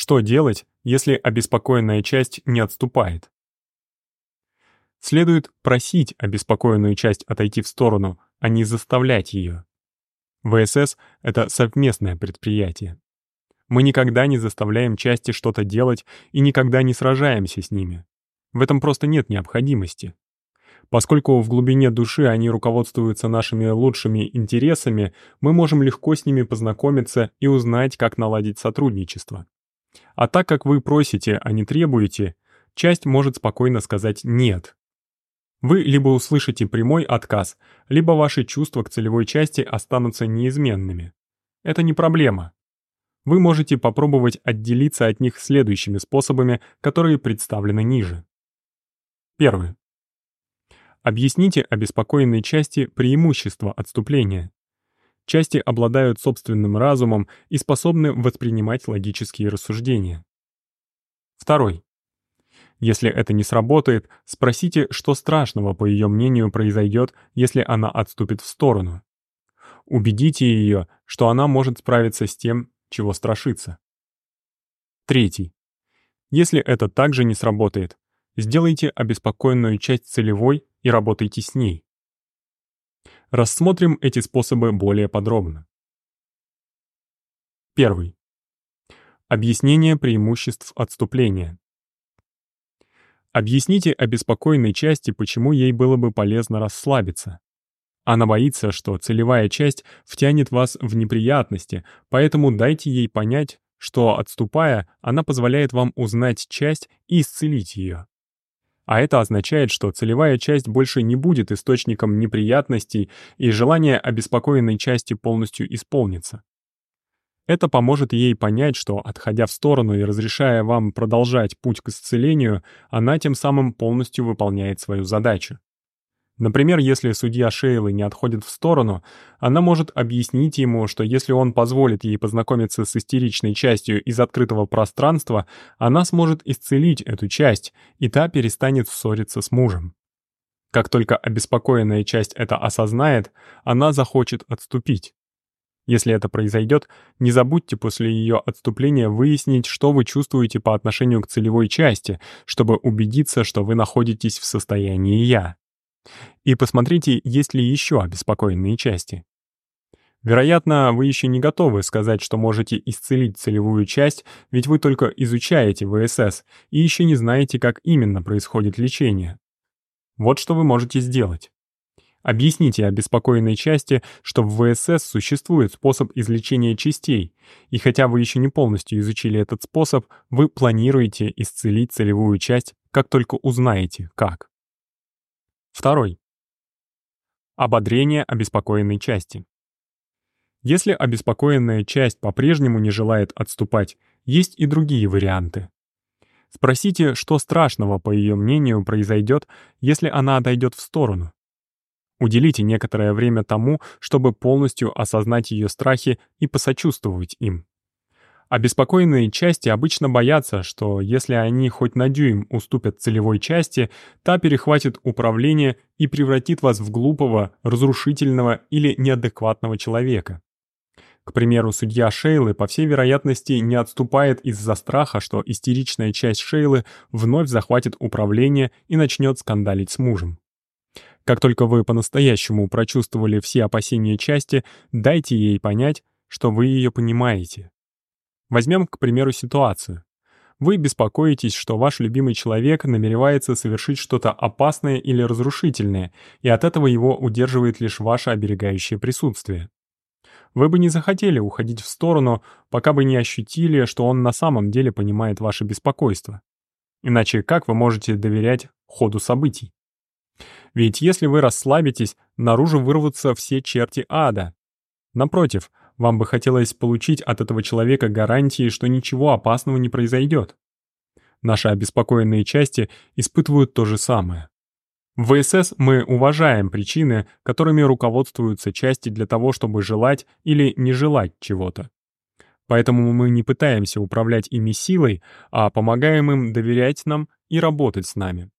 Что делать, если обеспокоенная часть не отступает? Следует просить обеспокоенную часть отойти в сторону, а не заставлять ее. ВСС — это совместное предприятие. Мы никогда не заставляем части что-то делать и никогда не сражаемся с ними. В этом просто нет необходимости. Поскольку в глубине души они руководствуются нашими лучшими интересами, мы можем легко с ними познакомиться и узнать, как наладить сотрудничество. А так как вы просите, а не требуете, часть может спокойно сказать «нет». Вы либо услышите прямой отказ, либо ваши чувства к целевой части останутся неизменными. Это не проблема. Вы можете попробовать отделиться от них следующими способами, которые представлены ниже. Первый. Объясните обеспокоенной части преимущества отступления. Части обладают собственным разумом и способны воспринимать логические рассуждения. Второй. Если это не сработает, спросите, что страшного, по ее мнению, произойдет, если она отступит в сторону. Убедите ее, что она может справиться с тем, чего страшится. Третий. Если это также не сработает, сделайте обеспокоенную часть целевой и работайте с ней. Рассмотрим эти способы более подробно. Первый. Объяснение преимуществ отступления. Объясните обеспокоенной части, почему ей было бы полезно расслабиться. Она боится, что целевая часть втянет вас в неприятности, поэтому дайте ей понять, что, отступая, она позволяет вам узнать часть и исцелить ее. А это означает, что целевая часть больше не будет источником неприятностей, и желание обеспокоенной части полностью исполнится. Это поможет ей понять, что, отходя в сторону и разрешая вам продолжать путь к исцелению, она тем самым полностью выполняет свою задачу. Например, если судья Шейлы не отходит в сторону, она может объяснить ему, что если он позволит ей познакомиться с истеричной частью из открытого пространства, она сможет исцелить эту часть, и та перестанет ссориться с мужем. Как только обеспокоенная часть это осознает, она захочет отступить. Если это произойдет, не забудьте после ее отступления выяснить, что вы чувствуете по отношению к целевой части, чтобы убедиться, что вы находитесь в состоянии «я». И посмотрите, есть ли еще обеспокоенные части. Вероятно, вы еще не готовы сказать, что можете исцелить целевую часть, ведь вы только изучаете ВСС и еще не знаете, как именно происходит лечение. Вот что вы можете сделать. Объясните обеспокоенной части, что в ВСС существует способ излечения частей, и хотя вы еще не полностью изучили этот способ, вы планируете исцелить целевую часть, как только узнаете, как. Второй. Ободрение обеспокоенной части. Если обеспокоенная часть по-прежнему не желает отступать, есть и другие варианты. Спросите, что страшного, по ее мнению, произойдет, если она отойдет в сторону. Уделите некоторое время тому, чтобы полностью осознать ее страхи и посочувствовать им. Обеспокоенные части обычно боятся, что если они хоть на дюйм уступят целевой части, та перехватит управление и превратит вас в глупого, разрушительного или неадекватного человека. К примеру, судья Шейлы, по всей вероятности, не отступает из-за страха, что истеричная часть Шейлы вновь захватит управление и начнет скандалить с мужем. Как только вы по-настоящему прочувствовали все опасения части, дайте ей понять, что вы ее понимаете. Возьмем, к примеру, ситуацию. Вы беспокоитесь, что ваш любимый человек намеревается совершить что-то опасное или разрушительное, и от этого его удерживает лишь ваше оберегающее присутствие. Вы бы не захотели уходить в сторону, пока бы не ощутили, что он на самом деле понимает ваше беспокойство. Иначе как вы можете доверять ходу событий? Ведь если вы расслабитесь, наружу вырвутся все черти ада. Напротив, вам бы хотелось получить от этого человека гарантии, что ничего опасного не произойдет. Наши обеспокоенные части испытывают то же самое. В ВСС мы уважаем причины, которыми руководствуются части для того, чтобы желать или не желать чего-то. Поэтому мы не пытаемся управлять ими силой, а помогаем им доверять нам и работать с нами.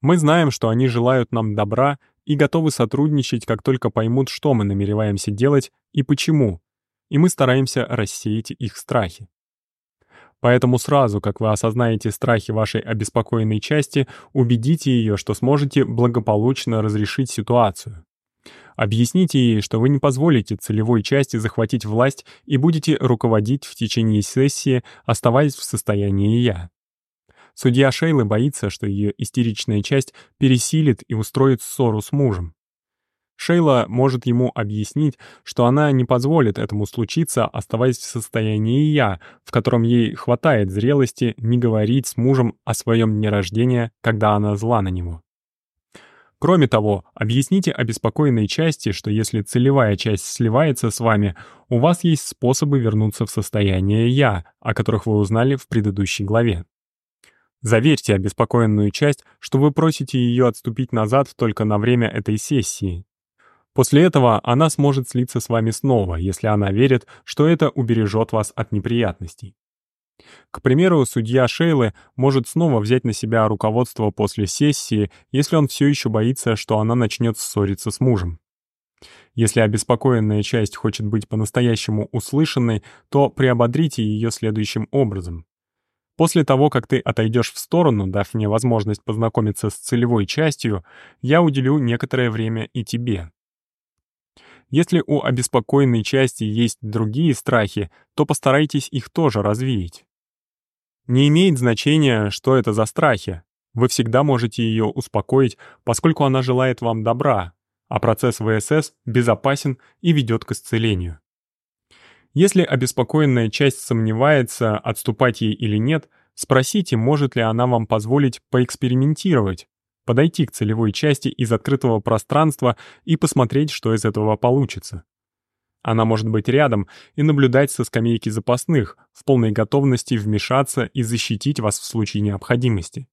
Мы знаем, что они желают нам добра и готовы сотрудничать, как только поймут, что мы намереваемся делать и почему, и мы стараемся рассеять их страхи. Поэтому сразу, как вы осознаете страхи вашей обеспокоенной части, убедите ее, что сможете благополучно разрешить ситуацию. Объясните ей, что вы не позволите целевой части захватить власть и будете руководить в течение сессии, оставаясь в состоянии «я». Судья Шейлы боится, что ее истеричная часть пересилит и устроит ссору с мужем. Шейла может ему объяснить, что она не позволит этому случиться, оставаясь в состоянии «я», в котором ей хватает зрелости не говорить с мужем о своем дне рождения, когда она зла на него. Кроме того, объясните обеспокоенной части, что если целевая часть сливается с вами, у вас есть способы вернуться в состояние «я», о которых вы узнали в предыдущей главе. Заверьте обеспокоенную часть, что вы просите ее отступить назад только на время этой сессии, После этого она сможет слиться с вами снова, если она верит, что это убережет вас от неприятностей. К примеру, судья Шейлы может снова взять на себя руководство после сессии, если он все еще боится, что она начнет ссориться с мужем. Если обеспокоенная часть хочет быть по-настоящему услышанной, то приободрите ее следующим образом. После того, как ты отойдешь в сторону, дав мне возможность познакомиться с целевой частью, я уделю некоторое время и тебе. Если у обеспокоенной части есть другие страхи, то постарайтесь их тоже развеять. Не имеет значения, что это за страхи. Вы всегда можете ее успокоить, поскольку она желает вам добра, а процесс ВСС безопасен и ведет к исцелению. Если обеспокоенная часть сомневается, отступать ей или нет, спросите, может ли она вам позволить поэкспериментировать, подойти к целевой части из открытого пространства и посмотреть, что из этого получится. Она может быть рядом и наблюдать со скамейки запасных, в полной готовности вмешаться и защитить вас в случае необходимости.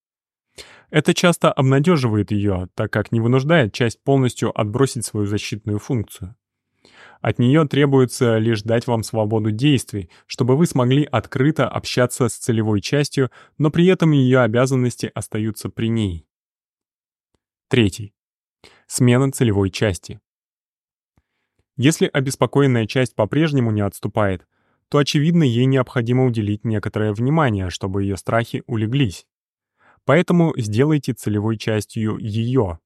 Это часто обнадеживает ее, так как не вынуждает часть полностью отбросить свою защитную функцию. От нее требуется лишь дать вам свободу действий, чтобы вы смогли открыто общаться с целевой частью, но при этом ее обязанности остаются при ней. Третий. Смена целевой части. Если обеспокоенная часть по-прежнему не отступает, то, очевидно, ей необходимо уделить некоторое внимание, чтобы ее страхи улеглись. Поэтому сделайте целевой частью ее.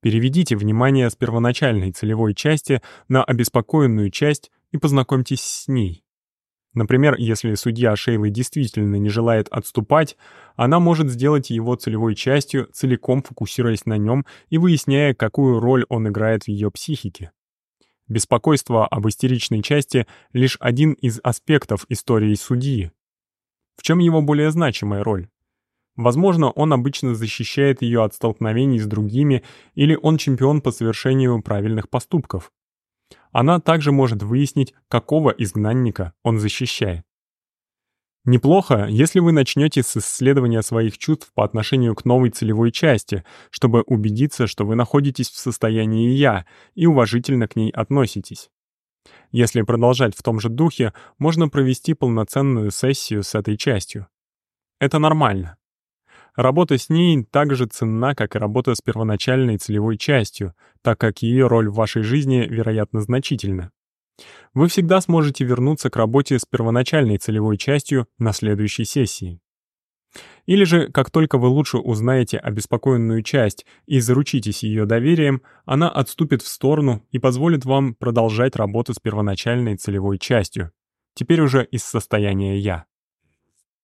Переведите внимание с первоначальной целевой части на обеспокоенную часть и познакомьтесь с ней. Например, если судья Шейлы действительно не желает отступать, она может сделать его целевой частью, целиком фокусируясь на нем и выясняя, какую роль он играет в ее психике. Беспокойство об истеричной части — лишь один из аспектов истории судьи. В чем его более значимая роль? Возможно, он обычно защищает ее от столкновений с другими или он чемпион по совершению правильных поступков. Она также может выяснить, какого изгнанника он защищает. Неплохо, если вы начнете с исследования своих чувств по отношению к новой целевой части, чтобы убедиться, что вы находитесь в состоянии «я» и уважительно к ней относитесь. Если продолжать в том же духе, можно провести полноценную сессию с этой частью. Это нормально. Работа с ней так же ценна, как и работа с первоначальной целевой частью, так как ее роль в вашей жизни, вероятно, значительна. Вы всегда сможете вернуться к работе с первоначальной целевой частью на следующей сессии. Или же, как только вы лучше узнаете обеспокоенную часть и заручитесь ее доверием, она отступит в сторону и позволит вам продолжать работу с первоначальной целевой частью, теперь уже из состояния «я».